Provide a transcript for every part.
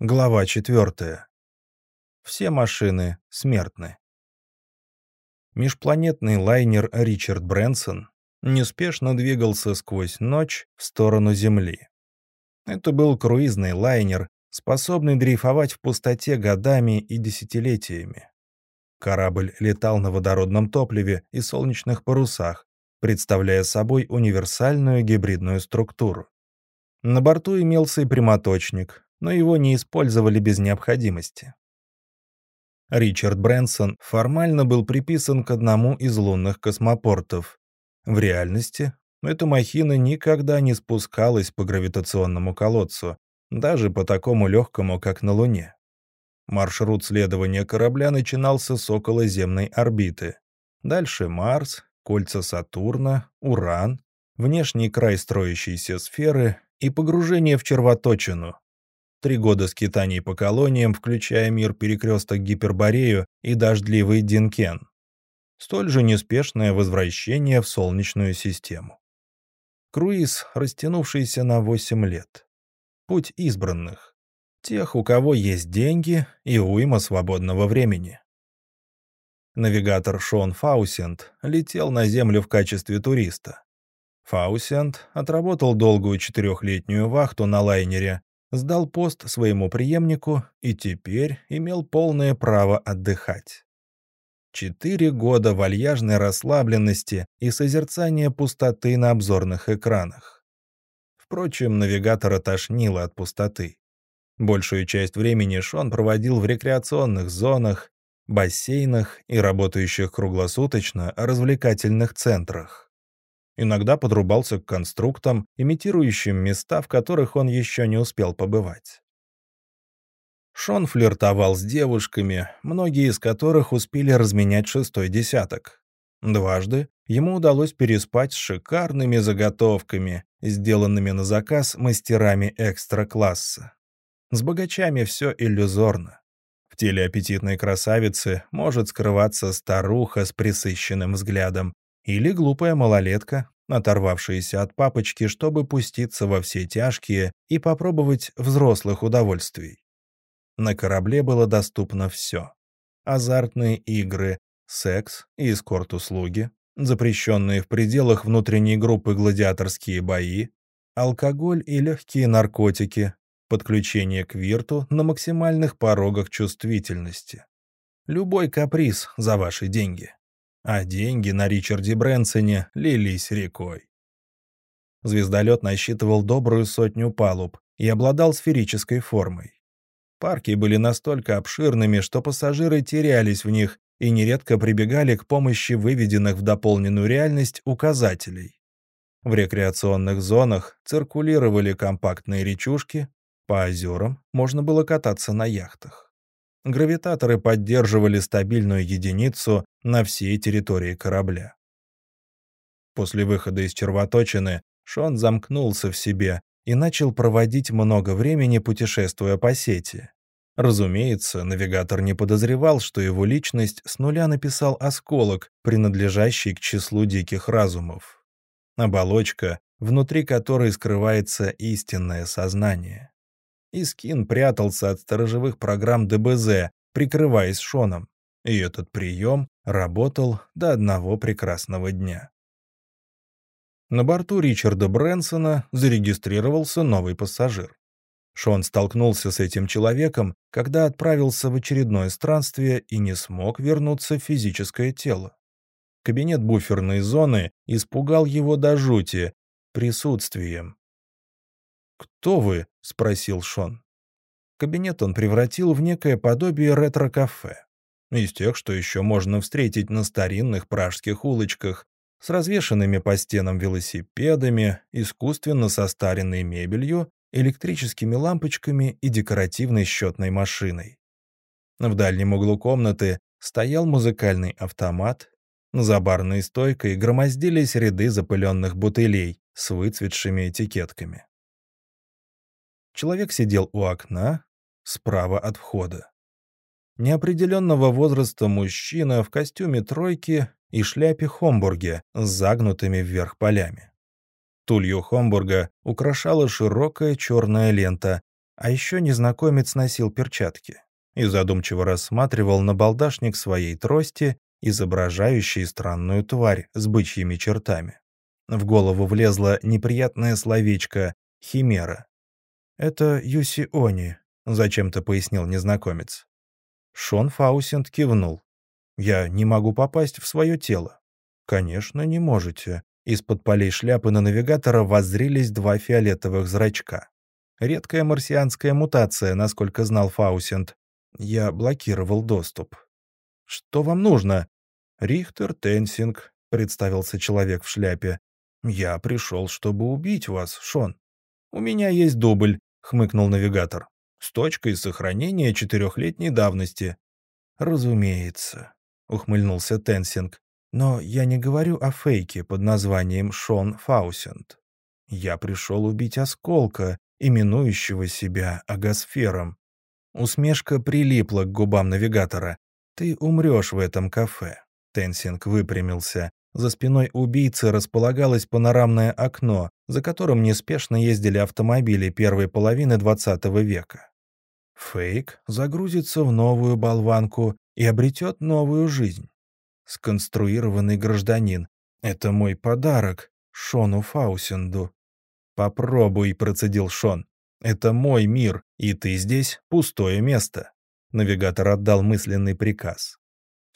Глава 4. Все машины смертны. Межпланетный лайнер «Ричард Брэнсон» неспешно двигался сквозь ночь в сторону Земли. Это был круизный лайнер, способный дрейфовать в пустоте годами и десятилетиями. Корабль летал на водородном топливе и солнечных парусах, представляя собой универсальную гибридную структуру. На борту имелся и прямоточник, но его не использовали без необходимости. Ричард Брэнсон формально был приписан к одному из лунных космопортов. В реальности эта махина никогда не спускалась по гравитационному колодцу, даже по такому легкому, как на Луне. Маршрут следования корабля начинался с околоземной орбиты. Дальше Марс, кольца Сатурна, Уран, внешний край строящейся сферы и погружение в червоточину, Три года скитаний по колониям, включая мир перекресток Гиперборею и дождливый Динкен. Столь же неспешное возвращение в Солнечную систему. Круиз, растянувшийся на 8 лет. Путь избранных. Тех, у кого есть деньги и уйма свободного времени. Навигатор Шон Фаусент летел на Землю в качестве туриста. Фаусент отработал долгую четырехлетнюю вахту на лайнере сдал пост своему преемнику и теперь имел полное право отдыхать. Четыре года вальяжной расслабленности и созерцания пустоты на обзорных экранах. Впрочем, навигатора тошнило от пустоты. Большую часть времени Шон проводил в рекреационных зонах, бассейнах и работающих круглосуточно развлекательных центрах. Иногда подрубался к конструктам, имитирующим места, в которых он еще не успел побывать. Шон флиртовал с девушками, многие из которых успели разменять шестой десяток. Дважды ему удалось переспать с шикарными заготовками, сделанными на заказ мастерами экстра-класса. С богачами все иллюзорно. В теле аппетитной красавицы может скрываться старуха с присыщенным взглядом, или глупая малолетка, оторвавшаяся от папочки, чтобы пуститься во все тяжкие и попробовать взрослых удовольствий. На корабле было доступно все. Азартные игры, секс и эскорт-услуги, запрещенные в пределах внутренней группы гладиаторские бои, алкоголь и легкие наркотики, подключение к вирту на максимальных порогах чувствительности. Любой каприз за ваши деньги а деньги на Ричарде Брэнсоне лились рекой. Звездолет насчитывал добрую сотню палуб и обладал сферической формой. Парки были настолько обширными, что пассажиры терялись в них и нередко прибегали к помощи выведенных в дополненную реальность указателей. В рекреационных зонах циркулировали компактные речушки, по озерам можно было кататься на яхтах гравитаторы поддерживали стабильную единицу на всей территории корабля. После выхода из червоточины Шон замкнулся в себе и начал проводить много времени, путешествуя по сети. Разумеется, навигатор не подозревал, что его личность с нуля написал осколок, принадлежащий к числу диких разумов. Оболочка, внутри которой скрывается истинное сознание. Искин прятался от сторожевых программ ДБЗ, прикрываясь Шоном. И этот прием работал до одного прекрасного дня. На борту Ричарда Брэнсона зарегистрировался новый пассажир. Шон столкнулся с этим человеком, когда отправился в очередное странствие и не смог вернуться в физическое тело. Кабинет буферной зоны испугал его до жути присутствием. «Кто вы?» — спросил Шон. Кабинет он превратил в некое подобие ретро-кафе. Из тех, что еще можно встретить на старинных пражских улочках, с развешанными по стенам велосипедами, искусственно состаренной мебелью, электрическими лампочками и декоративной счетной машиной. В дальнем углу комнаты стоял музыкальный автомат, за барной стойкой громоздились ряды запыленных бутылей с выцветшими этикетками. Человек сидел у окна, справа от входа. Неопределенного возраста мужчина в костюме тройки и шляпе Хомбурге с загнутыми вверх полями. Тулью Хомбурга украшала широкая черная лента, А еще незнакомец носил перчатки и задумчиво рассматривал набалдашник своей трости, изображающий странную тварь с бычьими чертами. В голову влезло неприятное словечко «химера». «Это Юсиони», — зачем-то пояснил незнакомец. Шон Фаусент кивнул. «Я не могу попасть в свое тело». «Конечно, не можете». Из-под полей шляпы на навигатора воззрились два фиолетовых зрачка. Редкая марсианская мутация, насколько знал Фаусент. Я блокировал доступ. «Что вам нужно?» «Рихтер Тенсинг», — представился человек в шляпе. «Я пришел, чтобы убить вас, Шон». «У меня есть дубль», — хмыкнул навигатор. «С точкой сохранения четырехлетней давности». «Разумеется», — ухмыльнулся Тенсинг. «Но я не говорю о фейке под названием Шон Фаусент. Я пришел убить осколка, именующего себя агосфером. Усмешка прилипла к губам навигатора. «Ты умрешь в этом кафе». Тенсинг выпрямился. За спиной убийцы располагалось панорамное окно, за которым неспешно ездили автомобили первой половины XX века. Фейк загрузится в новую болванку и обретет новую жизнь. Сконструированный гражданин. Это мой подарок Шону Фаусенду. «Попробуй», — процедил Шон. «Это мой мир, и ты здесь — пустое место». Навигатор отдал мысленный приказ.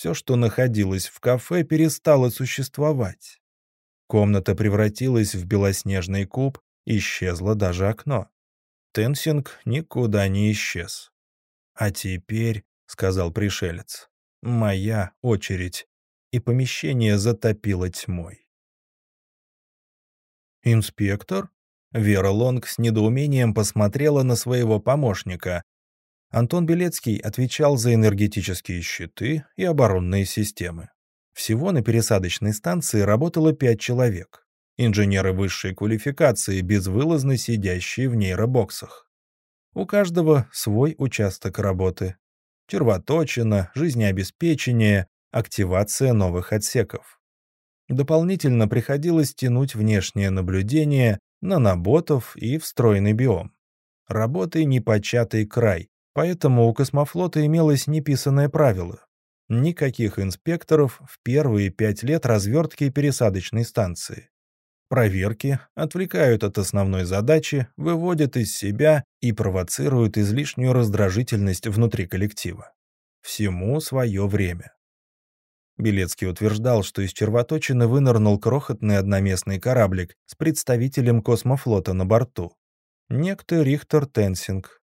Все, что находилось в кафе, перестало существовать. Комната превратилась в белоснежный куб, исчезло даже окно. Тенсинг никуда не исчез. «А теперь», — сказал пришелец, — «моя очередь». И помещение затопило тьмой. «Инспектор?» Вера Лонг с недоумением посмотрела на своего помощника. Антон Белецкий отвечал за энергетические щиты и оборонные системы. Всего на пересадочной станции работало пять человек. Инженеры высшей квалификации, безвылазно сидящие в нейробоксах. У каждого свой участок работы. Червоточина, жизнеобеспечение, активация новых отсеков. Дополнительно приходилось тянуть внешнее наблюдение наноботов и встроенный биом. Работы непочатый край, поэтому у космофлота имелось неписанное правило. Никаких инспекторов в первые пять лет развертки пересадочной станции. Проверки отвлекают от основной задачи, выводят из себя и провоцируют излишнюю раздражительность внутри коллектива. Всему свое время. Белецкий утверждал, что из червоточины вынырнул крохотный одноместный кораблик с представителем космофлота на борту. Некто Рихтер Тенсинг.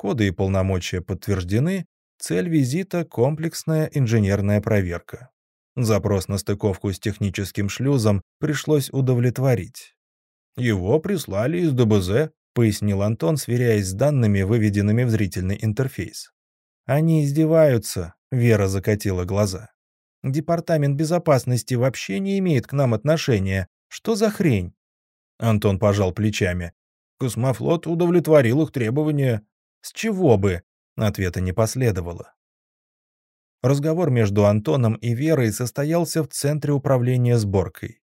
Коды и полномочия подтверждены, цель визита — комплексная инженерная проверка. Запрос на стыковку с техническим шлюзом пришлось удовлетворить. «Его прислали из ДБЗ», — пояснил Антон, сверяясь с данными, выведенными в зрительный интерфейс. «Они издеваются», — Вера закатила глаза. Департамент безопасности вообще не имеет к нам отношения. Что за хрень?» Антон пожал плечами. «Космофлот удовлетворил их требования». «С чего бы?» Ответа не последовало. Разговор между Антоном и Верой состоялся в центре управления сборкой.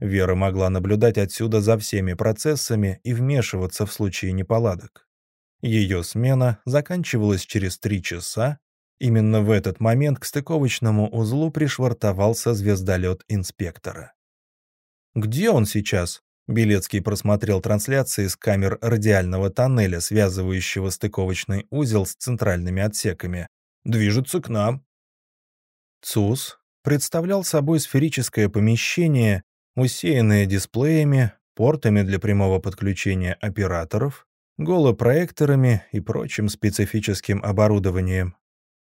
Вера могла наблюдать отсюда за всеми процессами и вмешиваться в случае неполадок. Ее смена заканчивалась через три часа, Именно в этот момент к стыковочному узлу пришвартовался звездолет инспектора. «Где он сейчас?» Белецкий просмотрел трансляции с камер радиального тоннеля, связывающего стыковочный узел с центральными отсеками. «Движется к нам». ЦУС представлял собой сферическое помещение, усеянное дисплеями, портами для прямого подключения операторов, голопроекторами и прочим специфическим оборудованием.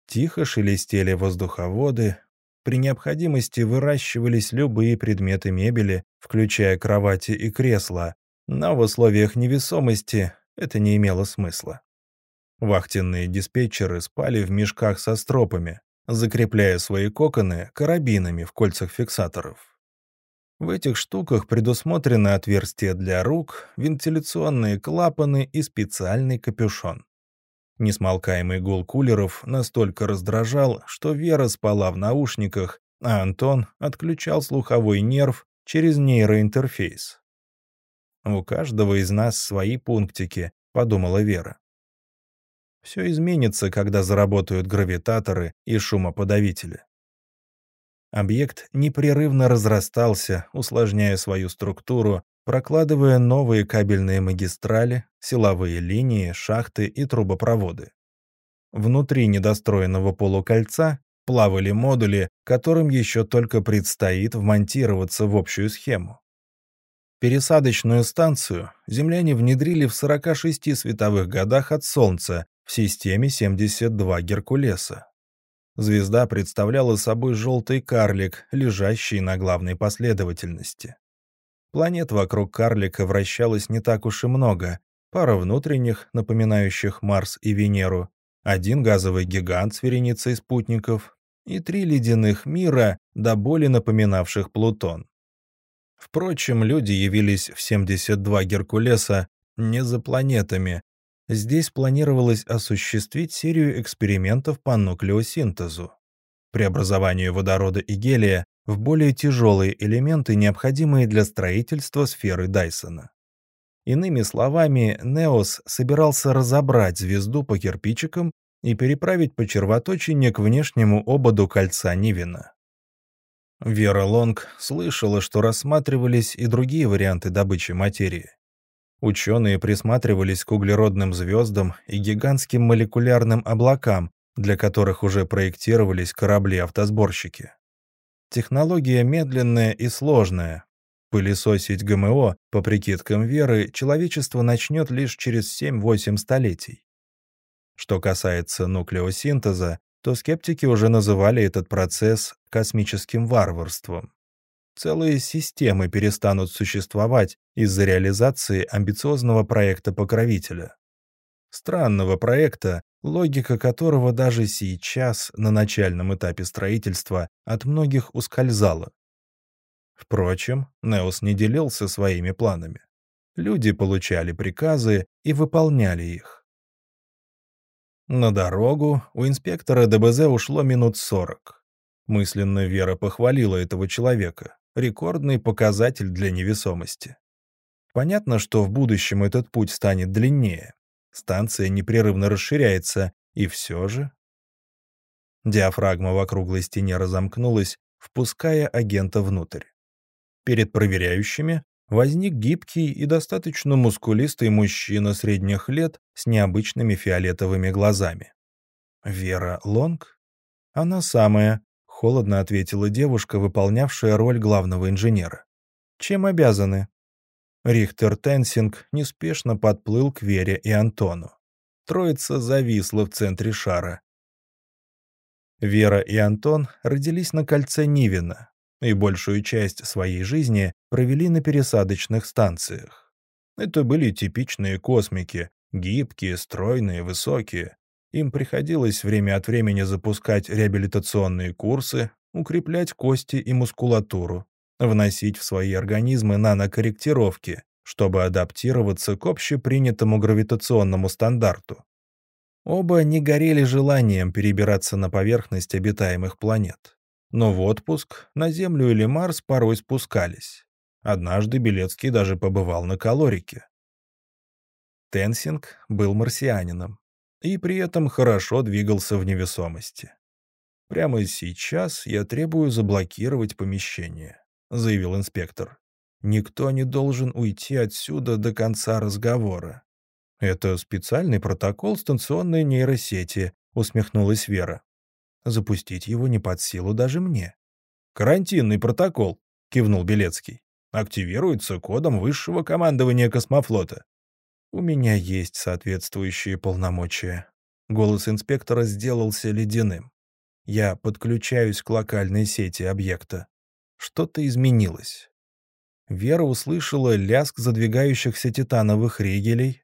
Тихо шелестели воздуховоды, при необходимости выращивались любые предметы мебели, включая кровати и кресла, но в условиях невесомости это не имело смысла. Вахтенные диспетчеры спали в мешках со стропами, закрепляя свои коконы карабинами в кольцах фиксаторов. В этих штуках предусмотрены отверстия для рук, вентиляционные клапаны и специальный капюшон. Несмолкаемый гул кулеров настолько раздражал, что Вера спала в наушниках, а Антон отключал слуховой нерв через нейроинтерфейс. «У каждого из нас свои пунктики», — подумала Вера. Все изменится, когда заработают гравитаторы и шумоподавители. Объект непрерывно разрастался, усложняя свою структуру, прокладывая новые кабельные магистрали, силовые линии, шахты и трубопроводы. Внутри недостроенного полукольца плавали модули, которым еще только предстоит вмонтироваться в общую схему. Пересадочную станцию земляне внедрили в 46 световых годах от Солнца в системе 72 Геркулеса. Звезда представляла собой желтый карлик, лежащий на главной последовательности. Планет вокруг карлика вращалось не так уж и много. Пара внутренних, напоминающих Марс и Венеру, один газовый гигант с вереницей спутников и три ледяных мира, до боли напоминавших Плутон. Впрочем, люди явились в 72 Геркулеса не за планетами, Здесь планировалось осуществить серию экспериментов по нуклеосинтезу, преобразованию водорода и гелия в более тяжелые элементы, необходимые для строительства сферы Дайсона. Иными словами, Неос собирался разобрать звезду по кирпичикам и переправить по червоточине к внешнему ободу кольца Нивина. Вера Лонг слышала, что рассматривались и другие варианты добычи материи. Ученые присматривались к углеродным звездам и гигантским молекулярным облакам, для которых уже проектировались корабли-автосборщики. Технология медленная и сложная. Пылесосить ГМО, по прикидкам Веры, человечество начнет лишь через 7-8 столетий. Что касается нуклеосинтеза, то скептики уже называли этот процесс космическим варварством. Целые системы перестанут существовать из-за реализации амбициозного проекта покровителя. Странного проекта, логика которого даже сейчас, на начальном этапе строительства, от многих ускользала. Впрочем, Неос не делился своими планами. Люди получали приказы и выполняли их. На дорогу у инспектора ДБЗ ушло минут сорок. Мысленно Вера похвалила этого человека рекордный показатель для невесомости. Понятно, что в будущем этот путь станет длиннее. Станция непрерывно расширяется, и все же... Диафрагма в округлой стене разомкнулась, впуская агента внутрь. Перед проверяющими возник гибкий и достаточно мускулистый мужчина средних лет с необычными фиолетовыми глазами. Вера Лонг? Она самая, холодно ответила девушка, выполнявшая роль главного инженера. «Чем обязаны?» Рихтер Тенсинг неспешно подплыл к Вере и Антону. Троица зависла в центре шара. Вера и Антон родились на кольце Нивина и большую часть своей жизни провели на пересадочных станциях. Это были типичные космики, гибкие, стройные, высокие, им приходилось время от времени запускать реабилитационные курсы, укреплять кости и мускулатуру, вносить в свои организмы нанокорректировки, чтобы адаптироваться к общепринятому гравитационному стандарту. Оба не горели желанием перебираться на поверхность обитаемых планет. Но в отпуск на Землю или Марс порой спускались. Однажды Белецкий даже побывал на калорике. Тенсинг был марсианином и при этом хорошо двигался в невесомости. «Прямо сейчас я требую заблокировать помещение», — заявил инспектор. «Никто не должен уйти отсюда до конца разговора». «Это специальный протокол станционной нейросети», — усмехнулась Вера. «Запустить его не под силу даже мне». «Карантинный протокол», — кивнул Белецкий. «Активируется кодом высшего командования космофлота. У меня есть соответствующие полномочия. Голос инспектора сделался ледяным. Я подключаюсь к локальной сети объекта. Что-то изменилось. Вера услышала лязг задвигающихся титановых ригелей.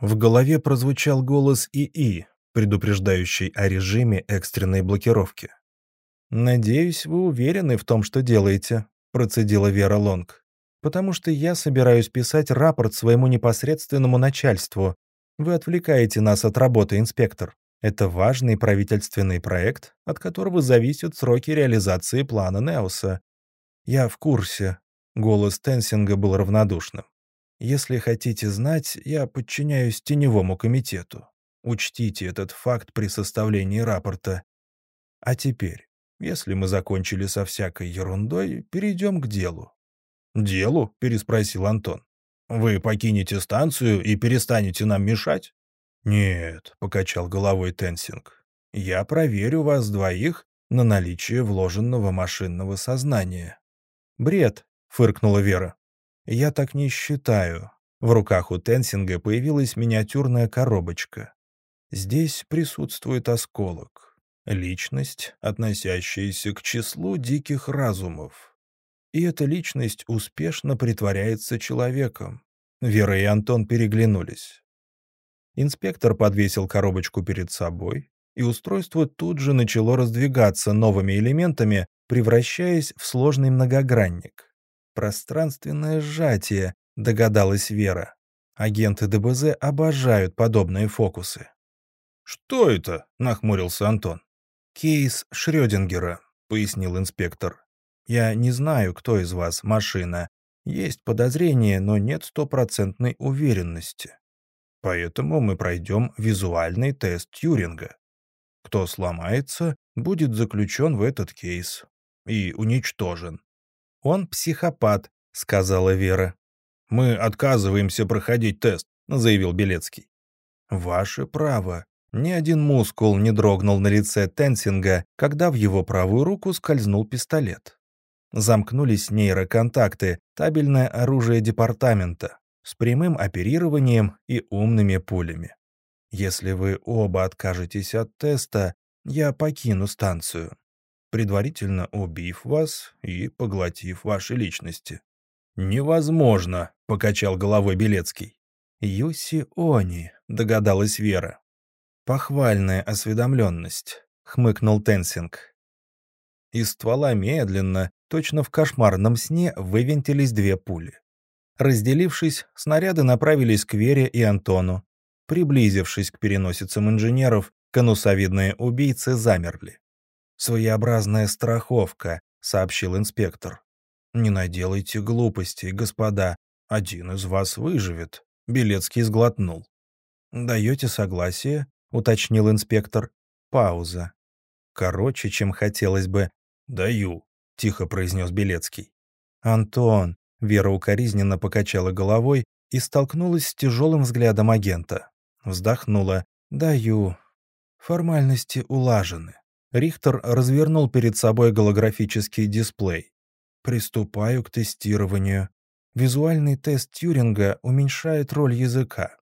В голове прозвучал голос ИИ, предупреждающий о режиме экстренной блокировки. «Надеюсь, вы уверены в том, что делаете», — процедила Вера Лонг потому что я собираюсь писать рапорт своему непосредственному начальству. Вы отвлекаете нас от работы, инспектор. Это важный правительственный проект, от которого зависят сроки реализации плана Неоса. Я в курсе. Голос Тенсинга был равнодушным. Если хотите знать, я подчиняюсь теневому комитету. Учтите этот факт при составлении рапорта. А теперь, если мы закончили со всякой ерундой, перейдем к делу. «Делу?» — переспросил Антон. «Вы покинете станцию и перестанете нам мешать?» «Нет», — покачал головой Тенсинг. «Я проверю вас двоих на наличие вложенного машинного сознания». «Бред», — фыркнула Вера. «Я так не считаю». В руках у Тенсинга появилась миниатюрная коробочка. Здесь присутствует осколок. Личность, относящаяся к числу диких разумов. И эта личность успешно притворяется человеком. Вера и Антон переглянулись. Инспектор подвесил коробочку перед собой, и устройство тут же начало раздвигаться новыми элементами, превращаясь в сложный многогранник. «Пространственное сжатие», — догадалась Вера. Агенты ДБЗ обожают подобные фокусы. «Что это?» — нахмурился Антон. «Кейс Шрёдингера», — пояснил инспектор. «Я не знаю, кто из вас машина. Есть подозрение, но нет стопроцентной уверенности. Поэтому мы пройдем визуальный тест Тьюринга. Кто сломается, будет заключен в этот кейс и уничтожен. «Он психопат», — сказала Вера. «Мы отказываемся проходить тест», — заявил Белецкий. «Ваше право», ни один мускул не дрогнул на лице Тенсинга, когда в его правую руку скользнул пистолет. Замкнулись нейроконтакты, табельное оружие департамента, с прямым оперированием и умными пулями. Если вы оба откажетесь от теста, я покину станцию, предварительно убив вас и поглотив ваши личности. «Невозможно», — покачал головой Белецкий. «Юси Они», — догадалась Вера. «Похвальная осведомленность», — хмыкнул Тенсинг. Из ствола медленно, точно в кошмарном сне, вывинтились две пули. Разделившись, снаряды направились к Вере и Антону. Приблизившись к переносицам инженеров, конусовидные убийцы замерли. «Своеобразная страховка», — сообщил инспектор. «Не наделайте глупостей, господа. Один из вас выживет», — Белецкий сглотнул. «Даете согласие?» — уточнил инспектор. Пауза. Короче, чем хотелось бы. «Даю», — тихо произнес Белецкий. «Антон», — Вера укоризненно покачала головой и столкнулась с тяжелым взглядом агента. Вздохнула. «Даю». Формальности улажены. Рихтер развернул перед собой голографический дисплей. «Приступаю к тестированию. Визуальный тест Тьюринга уменьшает роль языка.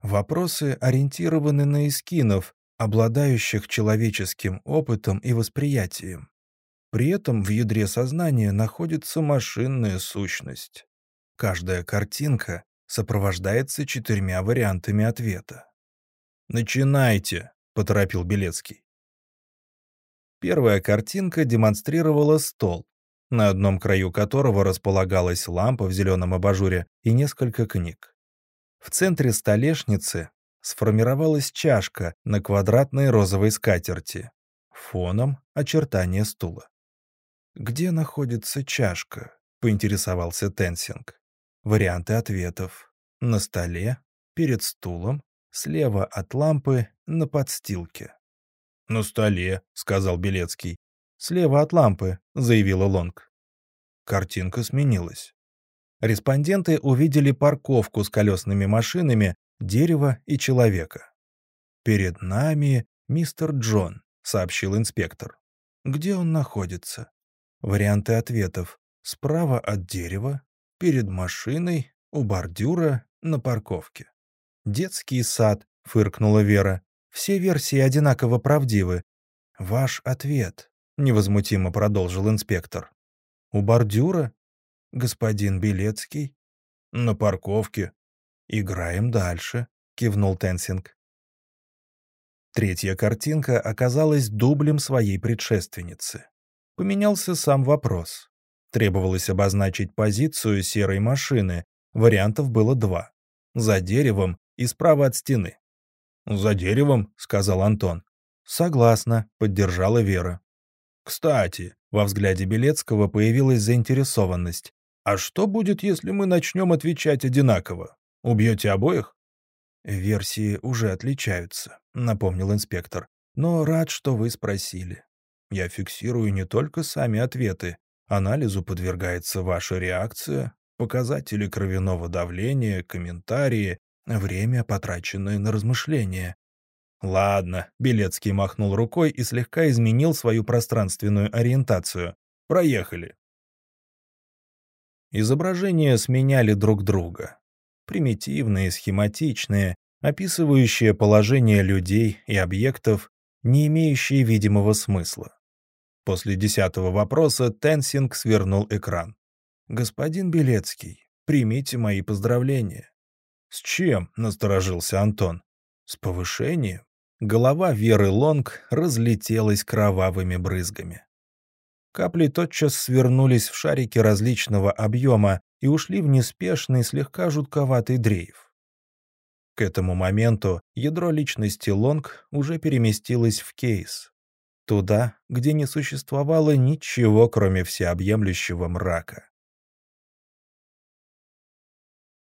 Вопросы ориентированы на эскинов, обладающих человеческим опытом и восприятием. При этом в ядре сознания находится машинная сущность. Каждая картинка сопровождается четырьмя вариантами ответа. «Начинайте», — поторопил Белецкий. Первая картинка демонстрировала стол, на одном краю которого располагалась лампа в зеленом абажуре и несколько книг. В центре столешницы сформировалась чашка на квадратной розовой скатерти. Фоном очертания стула. «Где находится чашка?» — поинтересовался Тенсинг. Варианты ответов. На столе, перед стулом, слева от лампы, на подстилке. «На столе», — сказал Белецкий. «Слева от лампы», — заявила Лонг. Картинка сменилась респонденты увидели парковку с колесными машинами, дерево и человека. «Перед нами мистер Джон», — сообщил инспектор. «Где он находится?» Варианты ответов. Справа от дерева, перед машиной, у бордюра, на парковке. «Детский сад», — фыркнула Вера. «Все версии одинаково правдивы». «Ваш ответ», — невозмутимо продолжил инспектор. «У бордюра?» господин Белецкий?» «На парковке». «Играем дальше», — кивнул Тенсинг. Третья картинка оказалась дублем своей предшественницы. Поменялся сам вопрос. Требовалось обозначить позицию серой машины. Вариантов было два. За деревом и справа от стены. «За деревом», — сказал Антон. «Согласна», — поддержала Вера. «Кстати», — во взгляде Белецкого появилась заинтересованность. А что будет, если мы начнем отвечать одинаково? Убьете обоих? «Версии уже отличаются», — напомнил инспектор. «Но рад, что вы спросили. Я фиксирую не только сами ответы. Анализу подвергается ваша реакция, показатели кровяного давления, комментарии, время, потраченное на размышления. «Ладно», — Белецкий махнул рукой и слегка изменил свою пространственную ориентацию. «Проехали». Изображения сменяли друг друга. Примитивные, схематичные, описывающие положение людей и объектов, не имеющие видимого смысла. После десятого вопроса Тенсинг свернул экран. «Господин Белецкий, примите мои поздравления». «С чем?» — насторожился Антон. «С повышением». Голова Веры Лонг разлетелась кровавыми брызгами. Капли тотчас свернулись в шарики различного объема и ушли в неспешный, слегка жутковатый дрейф. К этому моменту ядро личности Лонг уже переместилось в кейс. Туда, где не существовало ничего, кроме всеобъемлющего мрака.